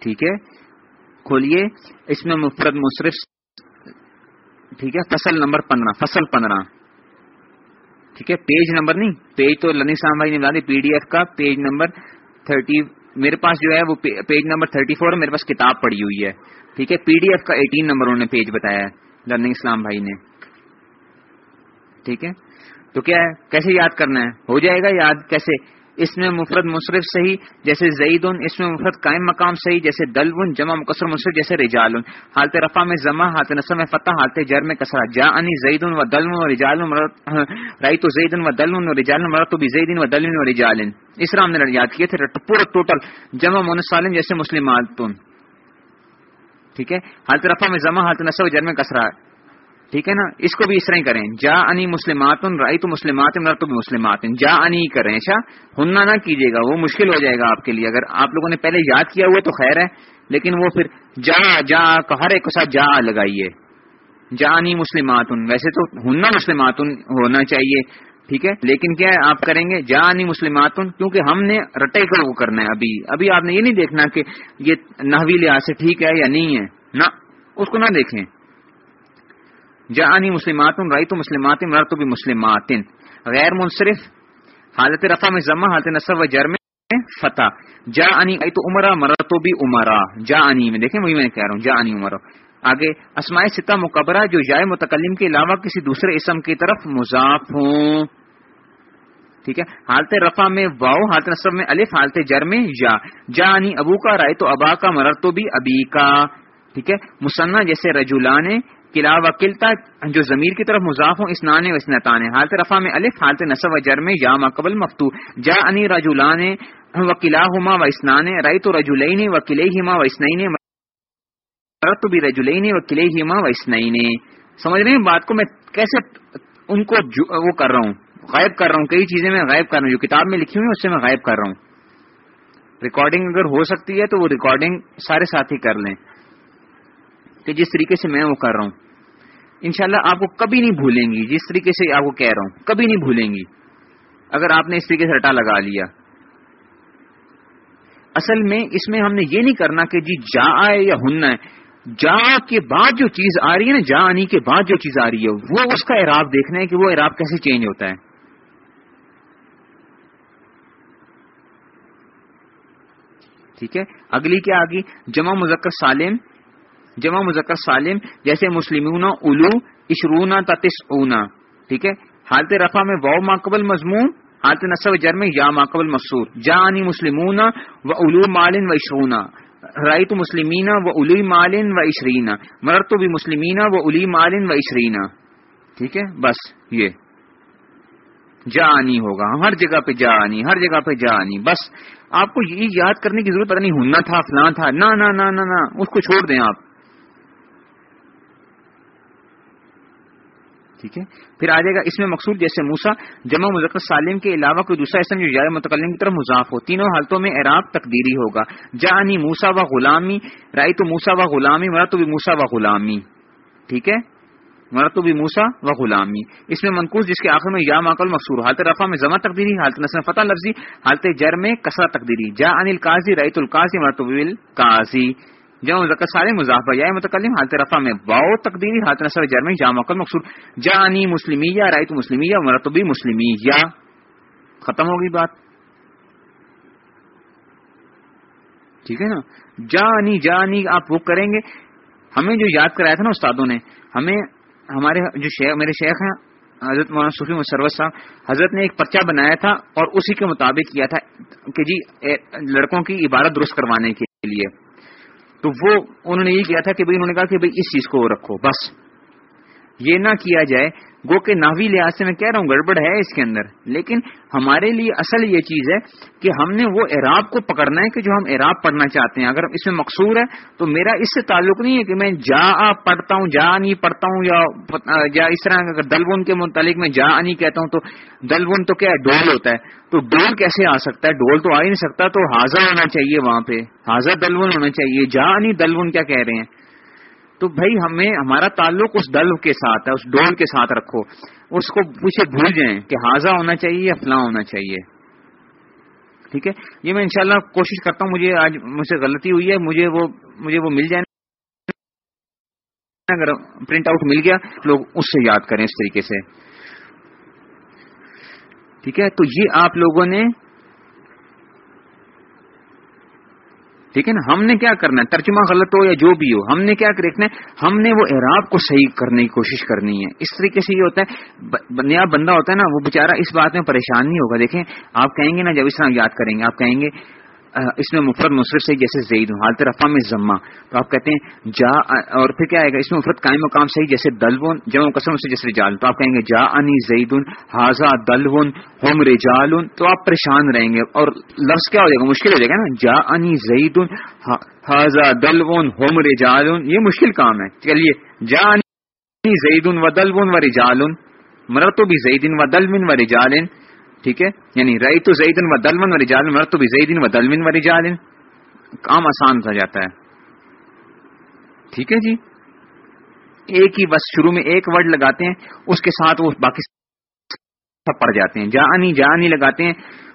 Speaker 1: ٹھیک ہے؟ کھولئے اس میں مفرد مصرف ٹھیک ہے؟ فصل نمبر پندرہ۔ فصل پندرہ۔ ٹھیک ہے؟ پیج نمبر نہیں، پیج تو لنی صاحب بھائی نے بتا دی، پی ڈی ایف کا پیج نمبر تھرٹی، میرے پاس جو ہے وہ پیج نمبر تھرٹی فور میرے پاس کتاب پڑی ہوئی ہے۔ ٹھیک ہے؟ پی ڈی ایف کا ایٹین نمبر انہوں نے پیج بتایا ہے۔ لرننگ اسلام بھائی نے۔ ٹھیک ہے؟ تو کیا ہے؟ کیسے یاد کرنا ہے؟ ہو جائے گا یاد کیسے؟ اس میں مفرد مصرف صحیح، جیسے زعید اس میں مفرد قائم مقام صحیح، جیسے دلون، جمع مقصر مصرف، جیسے رجال حالت رفا میں ضمع حالت نصب میں فتح، حالت جر میں کسرا جا انی زعید و دلون و رجال رائی تو زید و دلون و رجال مرت تو بھی زید و دلون و رجال اس رام نے یاد کیے تھے۔ پورا ٹوٹل جمع منسالم جیسے مسلم ٹھیک ہے؟ حالت رفا میں ضمع حالت نصب جر میں کسرا ٹھیک ہے نا؟ اس کو بھی اس طرح ہی کریں۔ جا انی مسلمات رائی تو مسلمات تو مسلمات جا انی کریں اچھا؟ ہننا نہ کیجیے گا، وہ مشکل ہو جائے گا آپ کے لیے۔ اگر آپ لوگوں نے پہلے یاد کیا ہوا تو خیر ہے، لیکن وہ پھر جا جا ہر ایک ساتھ جا لگائیے۔ جا انی مسلمات ویسے تو ہننا مسلمات ہونا چاہیے۔ ٹھیک ہے؟ لیکن کیا ہے آپ کریں گے؟ جا مسلمات کیونکہ ہم نے رٹے کر وہ کرنا ہے ابھی۔ ابھی آپ نے یہ نہیں دیکھنا کہ یہ نحوی لحاظ سے ٹھیک ہے یا نہیں ہے۔ نہ، اس کو نہ دیکھیں۔ جانی مسلمات رائی تو مسلمات مر تو بھی مسلمات غیر منصرف، حالت رفع میں ضمع حالت نصب و جر میں فتح۔ جا انی تو عمرہ مر تو بھی عمرا جا انی میں دیکھیں، وہی میں کہہ رہا ہوں جا انی عمرہ۔ آگے، اسماء ستہ مقبرہ جو جائے متکلم کے علاوہ کسی دوسرے اسم کی طرف مضاف ہوں۔ ٹھیک ہے؟ حالت رفع میں واؤ حالت نصب میں الف، حالت جر میں یا۔ جا انی ابو کا رائے تو ابا کا مرر تو بھی ابی کا۔ ٹھیک ہے؟ مسنہ جیسے رجولان قلعہ وکلتا جو ضمیر کی طرف مضاف ہوں اسنان و اسنتان حالت رفا میں الف، حالت نصب و جر میں یا مقبل مفتو جا انی رجولان و قلعہ ہما و اسنان رائی تو رجولین و قلعہ ہما و اسنین مرت بھی رجولین و ہما و اسنین سمجھ رہے ہیں بات کو؟ میں کیسے ان کو وہ کر رہا ہوں؟ غائب کر رہا ہوں، کئی چیزیں میں غائب کر رہا ہوں، جو کتاب میں لکھی ہوئی اس سے میں غائب کر رہا ہوں۔ ریکارڈنگ اگر ہو سکتی ہے تو وہ ریکارڈنگ سارے ساتھی کر لیں، کہ جس طریقے سے میں وہ کر رہا ہوں۔ انشاءاللہ شاء آپ کو کبھی نہیں بھولیں گی، جس طریقے سے آپ کو کہہ رہا ہوں، کبھی نہیں بھولیں گی۔ اگر آپ نے اس طریقے سے رٹا لگا لیا۔ اصل میں اس میں ہم نے یہ نہیں کرنا کہ جی جا آئے یا ہننا ہے جا کے بعد جو چیز آ رہی ہے نا، جا آنی کے بعد جو چیز آ رہی ہے، وہ اس کا اعراب دیکھنا ہے کہ وہ اعراب کیسے چینج ہوتا ہے۔ ٹھیک ہے؟ اگلی کیا آگی؟ جمع مذکر سالم، جمع مذکر سالم، جیسے مسلمون الو اشرون تتس اونا ٹھیک ہے؟ حالت رفع میں واؤ ماقبل مضمون، حالت نصب جر میں یا ماقبل مسور جا انی مسلمون و الو مالن و اشرونا رائی تو مسلمین و الی مالن و اشرینا مرر تو بھی مسلمین و الی مالن و اشرینا ٹھیک ہے؟ بس یہ۔ جا آنی ہوگا ہر جگہ پہ جا آنی ہر جگہ پہ جا آنی بس آپ کو یہ یاد کرنے کی ضرورت پتہ نہیں ہونا تھا، فلاں تھا، نہ نہ نہ اس کو چھوڑ دیں آپ۔ ٹھیک ہے؟ پھر آ جائے گا اس میں مقصود جیسے موسا جمع مذکر سالم کے علاوہ کوئی دوسرا اسم جو جائے متکلم کی طرف مضاف ہو۔ تینوں حالتوں میں اعراب تقدیری ہوگا۔ جانی موسا و غلامی رائی تو موسا و غلامی مرا تو بھی موسا و غلامی۔ ٹھیک ہے؟ مرت موسا و غلامی۔ اس میں منقوص جس کے آخر میں یا ماکل مقصور۔ حالت رفا میں جمع تقدیری، حالت نسل فتح لفظی، حالت جر میں کسرا تقدیری۔ جا انل قاضی رائت القاضی مرتب قاضی جمع مذکر سارے مضافہ، یا متکلم، حالت رفع میں واؤ تقدیری، حالت نصر جرم جامع مقل مقصود جانی مسلمی یا رائے تو مسلمی یا مرتبی مسلمی یا ختم ہوگی بات۔ ٹھیک ہے نا؟ جانی جانی آپ وہ کریں گے۔ ہمیں جو یاد کرایا تھا نا استادوں نے، ہمیں ہمارے جو شیخ میرے شیخ ہیں، حضرت مولانا صوفی مسروت صاحب، حضرت نے ایک پرچہ بنایا تھا اور اسی کے مطابق کیا تھا کہ جی لڑکوں کی عبارت درست کروانے کے لیے۔ تو وہ، انہوں نے یہ کیا تھا کہ بھئی انہوں نے کہا کہ بھئی اس چیز کو رکھو، بس۔ یہ نہ کیا جائے۔ گو کہ ناوی لحاظ سے میں کہہ رہا ہوں، گڑبڑ ہے اس کے اندر۔ لیکن ہمارے لیے اصل یہ چیز ہے کہ ہم نے وہ اعراب کو پکڑنا ہے کہ جو ہم اعراب پڑھنا چاہتے ہیں۔ اگر اس میں مقصور ہے تو میرا اس سے تعلق نہیں ہے کہ میں جا پڑھتا ہوں، جا نہیں پڑھتا ہوں، یا اس طرح اگر دلون کے متعلق میں جا نہیں کہتا ہوں تو دلون تو کیا ہے؟ ڈول ہوتا ہے۔ تو ڈول کیسے آ سکتا ہے؟ ڈول تو آ ہی نہیں سکتا، تو حاضر ہونا چاہیے وہاں پہ۔ حاضر دلون ہونا چاہیے، جا نہیں دلون کیا کہہ رہے ہیں؟ تو بھائی ہمیں ہمارا تعلق اس دل کے ساتھ ہے، اس ڈول کے ساتھ رکھو۔ اس کو پوچھے بھول جائیں کہ حاضہ ہونا چاہیے یا فلاں ہونا چاہیے۔ ٹھیک ہے؟ یہ میں انشاءاللہ کوشش کرتا ہوں، مجھے آج مجھ سے غلطی ہوئی ہے، مجھے وہ مجھے وہ مل جائے اگر پرنٹ آؤٹ مل گیا، لوگ اس سے یاد کریں اس طریقے سے۔ ٹھیک ہے؟ تو یہ آپ لوگوں نے ٹھیک ہے نا؟ ہم نے کیا کرنا ہے؟ ترجمہ غلط ہو یا جو بھی ہو، ہم نے کیا دیکھنا ہے؟ ہم نے وہ اعراب کو صحیح کرنے کی کوشش کرنی ہے۔ اس طریقے سے یہ ہوتا ہے نیا بندہ ہوتا ہے نا، وہ بےچارا اس بات میں پریشان نہیں ہوگا۔ دیکھیں، آپ کہیں گے نا، جب اس طرح یاد کریں گے، آپ کہیں گے اس میں مفرت مصرف سے جیسے زید ہوں، حالت رفا میں ضمہ۔ تو آپ کہتے ہیں، جا، اور پھر کیا آئے گا؟ اس میں مفرت قائم مقام صحیح جیسے دلون، جمع قسم سے جیسے رجال۔ تو آپ کہیں گے، جا انی زید حاضہ دلون ہوم رجال تو آپ پریشان رہیں گے، اور لفظ کیا ہو جائے گا؟ مشکل ہو جائے گا نا؟ جا انی زید حاضہ دلون ہوم رجال یہ مشکل کام ہے۔ چلیے، جا انی زید و دلون و رجال مرتو بھی زیدن و دلون و رجالن۔ ٹھیک ہے؟ یعنی رئی تو زیدن و دلون و رجال مر تو بھی زیدن و دلون و رجال، کام آسان ہو جاتا ہے۔ ٹھیک ہے جی؟ ایک ہی بس شروع میں ایک ورڈ لگاتے ہیں، اس کے ساتھ وہ باقی سب پڑ جاتے ہیں۔ جانی جانی لگاتے ہیں،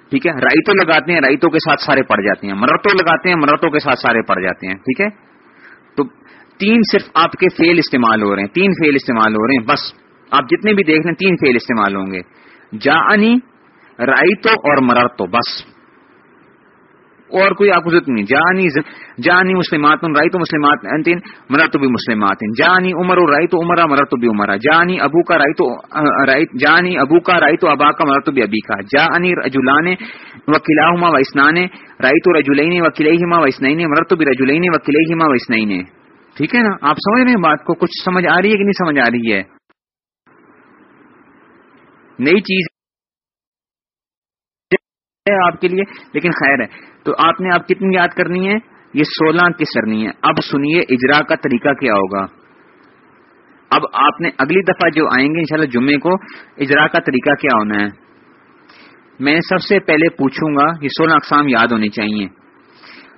Speaker 1: ٹھیک ہے؟ رائتوں لگاتے ہیں رائتوں کے ساتھ سارے پڑ جاتے ہیں۔ مرتوں لگاتے ہیں، مرتوں کے ساتھ سارے پڑ جاتے ہیں۔ ٹھیک ہے؟ تو تین صرف آپ کے فیل استعمال ہو رہے ہیں، تین فیل استعمال ہو رہے ہیں، بس۔ آپ جتنے بھی دیکھ رہے ہیں تین فیل استعمال ہوں گے۔ جا رائی تو اور مرر تو بس۔ اور کوئی آپ کو ضرورت نہیں۔ جانی جانی مسلمات رائی تو مسلمات مرر تو بھی مسلمات جانی عمر رائی تو عمرہ مرر تو بھی عمرہ جانی ابو کا رائی تو جانی ابو کا رائی تو ابا کا مرر تو بھی ابی کا۔ جانی رجولان وکیلا ہما و اسنان رائی تو رجولین وکیل ہما و اسنین مرر تو بھی رجولین وکیل ہما و اسنین۔ ٹھیک ہے نا؟ آپ سمجھ رہے ہیں بات کو؟ کچھ سمجھ آ رہی ہے کہ نہیں سمجھ آ رہی ہے؟ نئی چیز ہے آپ کے لیے، لیکن خیر ہے۔ تو آپ نے آپ کتنی یاد کرنی ہے؟ یہ سولہ کی سرنی ہے۔ اب سنیے اجرا کا طریقہ کیا ہوگا۔ اب آپ نے اگلی دفعہ جو آئیں گے انشاءاللہ جمعے کو، اجرا کا طریقہ کیا ہونا ہے؟ میں سب سے پہلے پوچھوں گا، یہ سولہ اقسام یاد ہونی چاہیے۔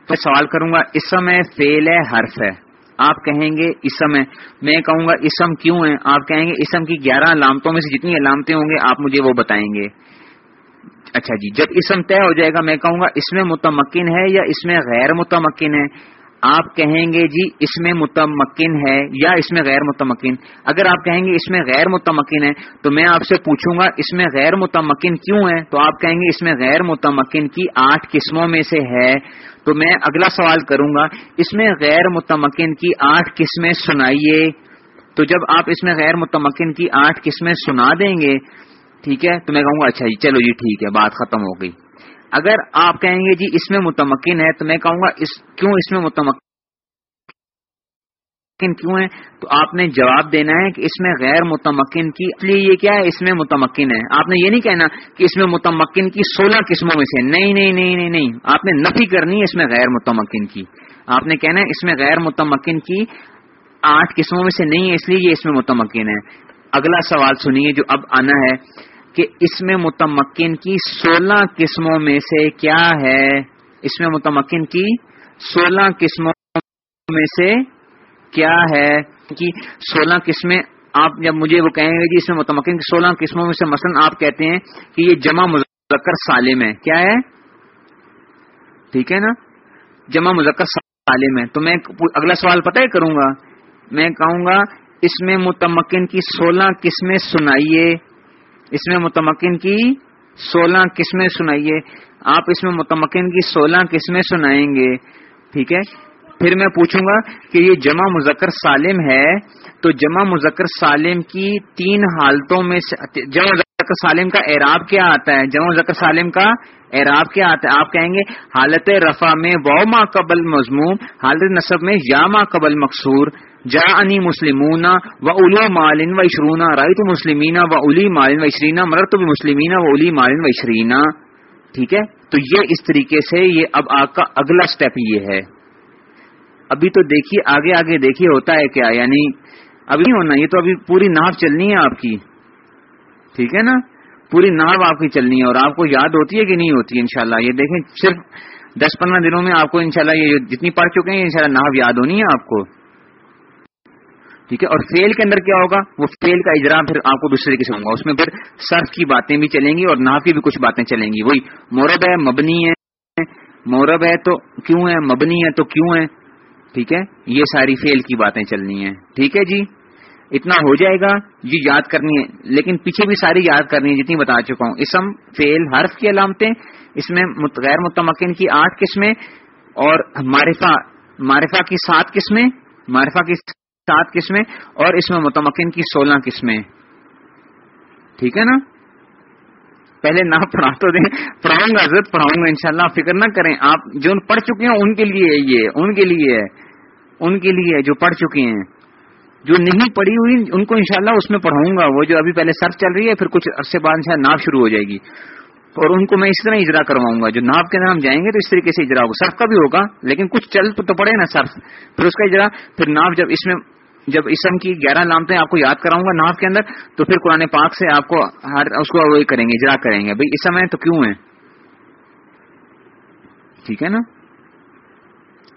Speaker 1: تو سوال کروں گا، اسم ہے فیل ہے حرف ہے۔ آپ کہیں گے اسم ہے۔ میں کہوں گا اسم کیوں ہے؟ آپ کہیں گے اسم کی گیارہ علامتوں میں سے جتنی علامتیں ہوں گے، آپ مجھے وہ بتائیں گے۔ اچھا جی جب اسم طے ہو جائے گا، میں کہوں گا اس میں متمکن ہے یا اس میں غیر متمکن ہے؟ آپ کہیں گے جی اس میں متمکن ہے یا اس میں غیر متمکن۔ اگر آپ کہیں گے اس میں غیر متمکن ہے، تو میں آپ سے پوچھوں گا اس میں غیر متمکن کیوں ہے؟ تو آپ کہیں گے اس میں غیر متمکن کی آٹھ قسموں میں سے ہے۔ تو میں اگلا سوال کروں گا اس میں غیر متمکن کی آٹھ قسمیں سنائیے۔ تو جب آپ اس میں غیر متمکن کی آٹھ قسمیں سنا دیں گے ٹھیک ہے؟ تو میں کہوں گا اچھا جی چلو جی ٹھیک ہے، بات ختم ہو گئی۔ اگر آپ کہیں گے جی اس میں متمکن ہے، تو میں کہوں گا اس، کیوں اس میں متمکن کیوں ہے؟ تو آپ نے جواب دینا ہے کہ اس میں غیر متمکن کی، اس لیے یہ کیا ہے؟ اس میں متمکن ہے۔ آپ نے یہ نہیں کہنا کہ اس میں متمکن کی سولہ قسموں میں سے، نہیں نہیں نہیں نہیں نہیں۔ آپ نے نفی کرنی ہے اس میں غیر متمکن کی۔ آپ نے کہنا ہے اس میں غیر متمکن کی آٹھ قسموں میں سے نہیں ہے، اس لیے یہ اس میں متمکن ہے۔ اگلا سوال سنیے جو اب آنا ہے کہ اس میں متمکن کی سولہ قسموں میں سے کیا ہے؟ اس میں متمکن کی سولہ قسموں میں سے کیا ہے؟ کہ سولہ قسمیں آپ جب مجھے وہ کہیں گے جی اس میں متمکن کی سولہ قسموں میں سے مثلا آپ کہتے ہیں کہ یہ جمع مذکر سالم ہے، کیا ہے؟ ٹھیک ہے نا؟ جمع مذکر سالم ہے۔ تو میں اگلا سوال پتہ ہی کروں گا۔ میں کہوں گا اس میں متمکن کی سولہ قسمیں سنائیے۔ اس میں متمکن کی سولہ قسمیں سنائیے۔ آپ اس میں متمکن کی سولہ قسمیں سنائیں گے۔ ٹھیک ہے؟ پھر میں پوچھوں گا کہ یہ جمع مذکر سالم ہے تو جمع مذکر سالم کی تین حالتوں میں جمع مذکر سالم کا اعراب کیا آتا ہے؟ جمع مذکر سالم کا اعراب کیا آتا ہے؟ آپ کہیں گے، حالت رفع میں و ما قبل مضموم، حالت نصب میں یا ما قبل مقصور۔ جا انی مسلمون و اولو مالن و اشرونا رائے تو مسلمینا و الی مالن و اشرینا مرر تو مسلمینا و الی مالن و اشرینا ٹھیک ہے؟ تو یہ اس طریقے سے یہ اب آپ کا اگلا سٹیپ یہ ہے۔ ابھی تو دیکھیے، آگے آگے دیکھیے ہوتا ہے کیا یعنی ابھی نہیں ہونا، یہ تو ابھی پوری ناو چلنی ہے آپ کی۔ ٹھیک ہے نا؟ پوری ناو آپ کی چلنی ہے اور آپ کو یاد ہوتی ہے کہ نہیں ہوتی، انشاءاللہ۔ یہ دیکھیں، صرف دس پندرہ دنوں میں آپ کو انشاءاللہ یہ جتنی پڑھ چکے ہیں، انشاءاللہ ناو یاد ہونی ہے آپ کو۔ ٹھیک ہے؟ اور فیل کے اندر کیا ہوگا؟ وہ فیل کا اجرا پھر آپ کو دوسرے طریقے سے ہوگا اس میں پھر سرف کی باتیں بھی چلیں گی اور ناف کی بھی کچھ باتیں چلیں گی۔ وہی مورب ہے، مبنی ہے۔ مورب ہے تو کیوں ہے؟ مبنی ہے تو کیوں ہے؟ ٹھیک ہے؟ یہ ساری فیل کی باتیں چلنی ہیں۔ ٹھیک ہے جی؟ اتنا ہو جائے گا۔ یہ یاد کرنی ہے۔ لیکن پیچھے بھی ساری یاد کرنی ہے، جتنی بتا چکا ہوں۔ اسم فیل حرف کی علامتیں، اس میں غیر متمکن کی آٹھ قسمیں اور معرفہ معرفہ کی سات قسمیں۔ معرفہ کی سات قسمیں اور اس میں متمکن کی سولہ قسمیں ٹھیک ہے نا؟ پہلے نہ پڑھا تو دیں، پڑھاؤں گا حضرت پڑھاؤں گا، انشاءاللہ شاء فکر نہ کریں۔ آپ جو پڑھ چکے ہیں، ان کے لیے یہ، ان کے لیے ان کے لیے جو پڑھ چکے ہیں۔ جو نہیں پڑھی ہوئی، ان کو انشاءاللہ اس میں پڑھاؤں گا۔ وہ جو ابھی پہلے سرف چل رہی ہے، پھر کچھ عرصے بعد شاید ناپ شروع ہو جائے گی۔ اور ان کو میں اس طرح اجرا کرواؤں گا۔ جو ناپ کے اندر ہم جائیں گے تو اس طریقے سے اجرا ہوگا۔ سرف کا بھی ہوگا، لیکن کچھ چل تو پڑے نا سرف پھر اس کا اجرا، پھر ناپ جب اس میں جب اسم کی گیارہ لامتے آپ کو یاد کراؤں گا ناف کے اندر، تو پھر قرآن پاک سے آپ کو ہر اس کو وہی کریں گے، اجرا کریں گے۔ بھائی، اسم ہے تو کیوں ہے ٹھیک ہے نا؟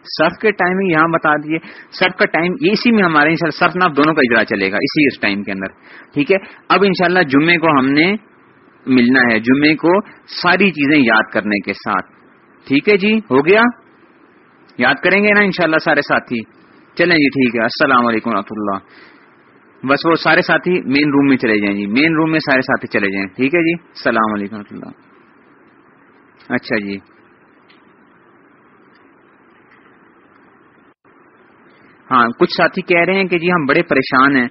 Speaker 1: سرف کے ٹائمنگ یہاں بتا دیے۔ سرف کا ٹائم اسی میں ہمارے سرف ناف دونوں کا اجرا چلے گا، اسی اس ٹائم کے اندر۔ ٹھیک ہے؟ اب انشاءاللہ جمعے کو ہم نے ملنا ہے، جمعے کو ساری چیزیں یاد کرنے کے ساتھ۔ ٹھیک ہے جی؟ ہو گیا؟ یاد کریں گے نا انشاءاللہ سارے ساتھی؟ چلیں جی ٹھیک ہے۔ السلام علیکم رحمۃ اللہ۔ بس وہ سارے ساتھی مین روم میں چلے جائیں جی۔ مین روم میں سارے ساتھی چلے جائیں۔ ٹھیک ہے جی؟ السلام علیکم و رحمۃ اللہ۔ اچھا جی۔ ہاں کچھ ساتھی کہہ رہے ہیں کہ جی ہم بڑے پریشان ہیں۔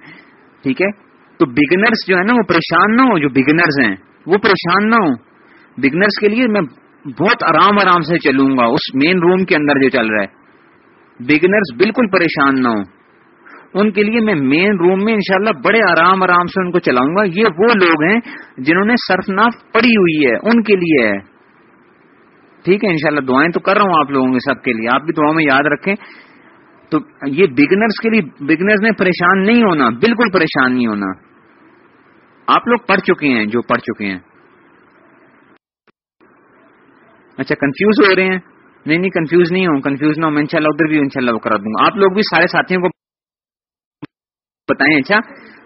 Speaker 1: ٹھیک ہے؟ تو بگنرس جو ہے نا، وہ پریشان نہ ہو جو بگنرز ہیں، وہ پریشان نہ ہو بگنرس کے لیے میں بہت آرام آرام سے چلوں گا۔ اس مین روم کے اندر جو چل رہا ہے۔ بگنرز بالکل پریشان نہ ہوں۔ ان کے لیے میں مین روم میں انشاءاللہ بڑے آرام آرام سے ان کو چلاؤں گا۔ یہ وہ لوگ ہیں جنہوں نے سرفناف پڑی ہوئی ہے، ان کے لیے ہے۔ ٹھیک ہے، انشاءاللہ دعائیں تو کر رہا ہوں آپ لوگوں کے سب کے لیے۔ آپ بھی دعاؤں میں یاد رکھیں۔ تو یہ بگنرز کے لیے بگنرز نے پریشان نہیں ہونا، بالکل پریشان نہیں ہونا۔ آپ لوگ پڑھ چکے ہیں جو پڑھ چکے ہیں۔ اچھا کنفیوز ہو رہے ہیں۔ نہیں نہیں کنفیوز نہیں ہوں کنفیوز نہ ہوں، میں انشاءاللہ ادھر بھی انشاءاللہ وہ کرا دوں گا۔ آپ لوگ بھی سارے ساتھیوں کو بتائیں اچھا؟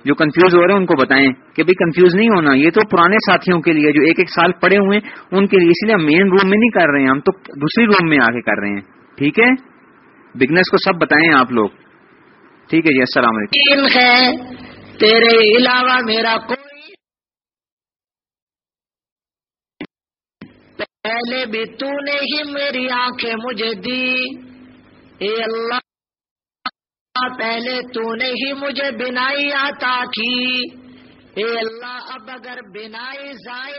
Speaker 1: جو کنفیوز ہو رہے ہیں ان کو بتائیں کہ بھائی کنفیوز نہیں ہونا، یہ تو پرانے ساتھیوں کے لیے جو ایک ایک سال پڑے ہوئے ہیں، ان کے لیے اس لیے ہم مین روم میں نہیں کر رہے ہیں، ہم تو دوسری روم میں آ کے کر رہے ہیں۔ ٹھیک ہے؟ بگنس کو سب بتائیں آپ لوگ۔ ٹھیک ہے جی السلام علیکم۔
Speaker 2: تیرے علاوہ میرا کوئی پہلے بھی تو نے ہی میری آنکھیں مجھے دی۔ اے اللہ، پہلے تو نے ہی مجھے بنائی عطا کی۔ اے اللہ، اب اگر بنائی زائد